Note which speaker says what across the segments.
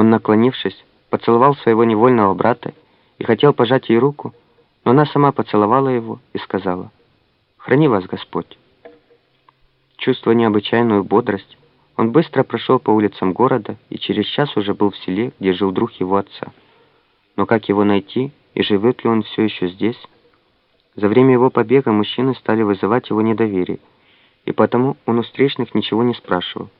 Speaker 1: Он, наклонившись, поцеловал своего невольного брата и хотел пожать ей руку, но она сама поцеловала его и сказала, «Храни вас Господь». Чувствуя необычайную бодрость, он быстро прошел по улицам города и через час уже был в селе, где жил друг его отца. Но как его найти и живет ли он все еще здесь? За время его побега мужчины стали вызывать его недоверие, и потому он у встречных ничего не спрашивал.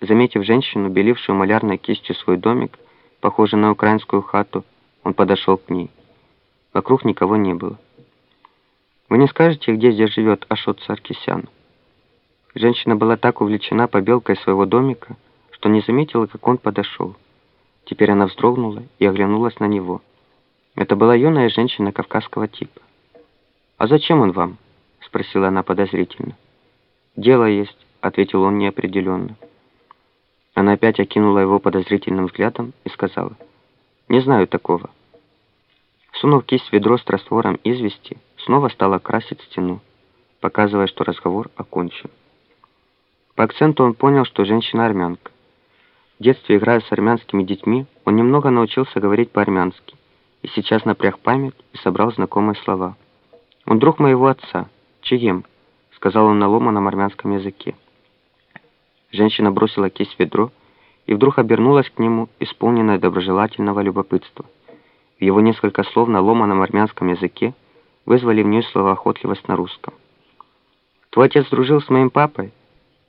Speaker 1: Заметив женщину, белившую малярной кистью свой домик, похожий на украинскую хату, он подошел к ней. Вокруг никого не было. «Вы не скажете, где здесь живет Ашот Саркисян?» Женщина была так увлечена побелкой своего домика, что не заметила, как он подошел. Теперь она вздрогнула и оглянулась на него. Это была юная женщина кавказского типа. «А зачем он вам?» — спросила она подозрительно. «Дело есть», — ответил он неопределенно. Она опять окинула его подозрительным взглядом и сказала, «Не знаю такого». Сунув кисть в ведро с раствором извести, снова стала красить стену, показывая, что разговор окончен. По акценту он понял, что женщина армянка. В детстве, играя с армянскими детьми, он немного научился говорить по-армянски, и сейчас напряг память и собрал знакомые слова. «Он друг моего отца, Чием», — сказал он на ломаном армянском языке. Женщина бросила кисть в ведро и вдруг обернулась к нему, исполненная доброжелательного любопытства. В его несколько слов на ломаном армянском языке вызвали в нее словоохотливость на русском. «Твой отец дружил с моим папой?»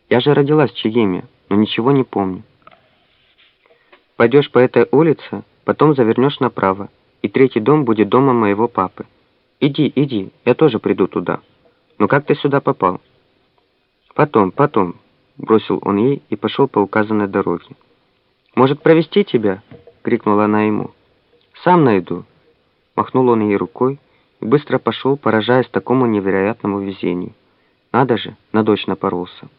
Speaker 1: Я же родилась в Чигиме, но ничего не помню. Пойдешь по этой улице, потом завернешь направо, и третий дом будет домом моего папы. Иди, иди, я тоже приду туда. Но как ты сюда попал? Потом, потом, бросил он ей и пошел по указанной дороге. Может, провести тебя? крикнула она ему. Сам найду. Махнул он ей рукой и быстро пошел, поражаясь такому невероятному везению. Надо же, на дочь напоролся.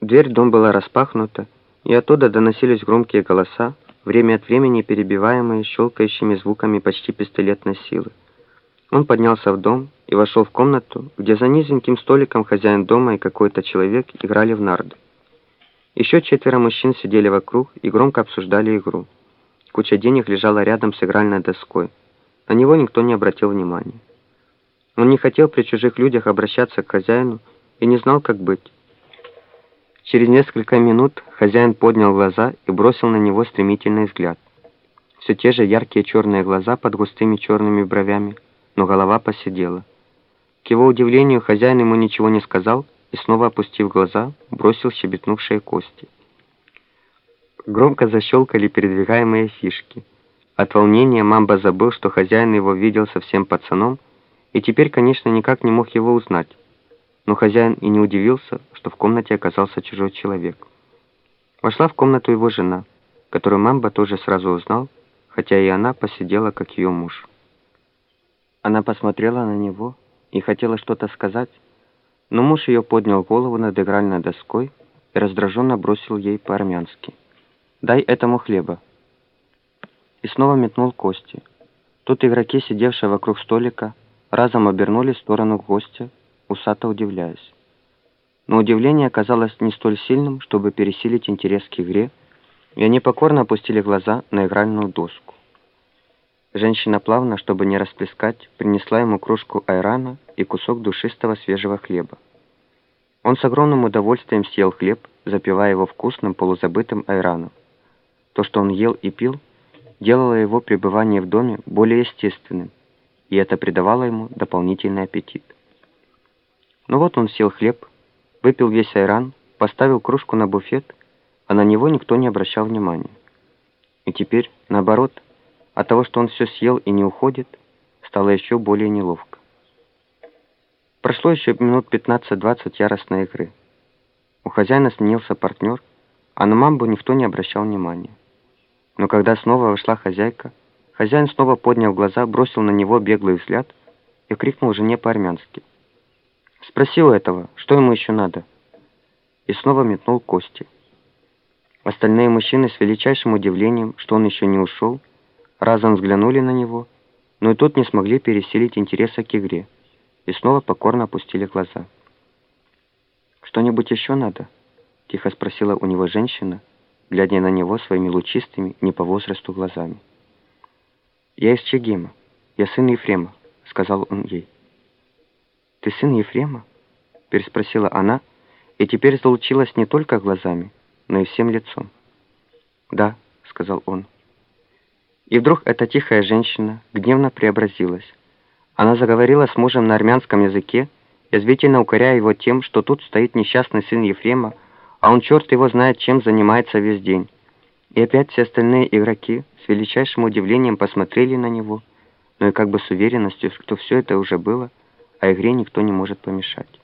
Speaker 1: Дверь в дом была распахнута, и оттуда доносились громкие голоса, время от времени перебиваемые щелкающими звуками почти пистолетной силы. Он поднялся в дом и вошел в комнату, где за низеньким столиком хозяин дома и какой-то человек играли в нарды. Еще четверо мужчин сидели вокруг и громко обсуждали игру. Куча денег лежала рядом с игральной доской. На него никто не обратил внимания. Он не хотел при чужих людях обращаться к хозяину и не знал, как быть. Через несколько минут хозяин поднял глаза и бросил на него стремительный взгляд. Все те же яркие черные глаза под густыми черными бровями, но голова посидела. К его удивлению, хозяин ему ничего не сказал и, снова опустив глаза, бросил щебетнувшие кости. Громко защелкали передвигаемые фишки. От волнения Мамба забыл, что хозяин его видел совсем пацаном, и теперь, конечно, никак не мог его узнать. Но хозяин и не удивился, что в комнате оказался чужой человек. Вошла в комнату его жена, которую Мамба тоже сразу узнал, хотя и она посидела, как ее муж. Она посмотрела на него и хотела что-то сказать, но муж ее поднял голову над игральной доской и раздраженно бросил ей по-армянски. «Дай этому хлеба». И снова метнул кости. Тут игроки, сидевшие вокруг столика, разом обернулись в сторону гостя, усато удивляясь. Но удивление оказалось не столь сильным, чтобы пересилить интерес к игре, и они покорно опустили глаза на игральную доску. Женщина плавно, чтобы не расплескать, принесла ему кружку айрана и кусок душистого свежего хлеба. Он с огромным удовольствием съел хлеб, запивая его вкусным полузабытым айраном. То, что он ел и пил, делало его пребывание в доме более естественным, и это придавало ему дополнительный аппетит. Ну вот он съел хлеб, выпил весь айран, поставил кружку на буфет, а на него никто не обращал внимания. И теперь, наоборот, от того, что он все съел и не уходит, стало еще более неловко. Прошло еще минут 15-20 яростной игры. У хозяина сменился партнер, а на мамбу никто не обращал внимания. Но когда снова вошла хозяйка, хозяин снова поднял глаза, бросил на него беглый взгляд и крикнул жене по-армянски. Спросил этого, что ему еще надо. И снова метнул кости. Остальные мужчины с величайшим удивлением, что он еще не ушел, разом взглянули на него, но и тут не смогли пересилить интереса к игре и снова покорно опустили глаза. «Что-нибудь еще надо?» — тихо спросила у него женщина, глядя на него своими лучистыми, не по возрасту глазами. «Я из Чегема. Я сын Ефрема», — сказал он ей. «Ты сын Ефрема?» — переспросила она, и теперь залучилась не только глазами, но и всем лицом. «Да», — сказал он. И вдруг эта тихая женщина гневно преобразилась. Она заговорила с мужем на армянском языке, язвительно укоряя его тем, что тут стоит несчастный сын Ефрема, а он черт его знает, чем занимается весь день. И опять все остальные игроки с величайшим удивлением посмотрели на него, но и как бы с уверенностью, что все это уже было, а игре никто не может помешать.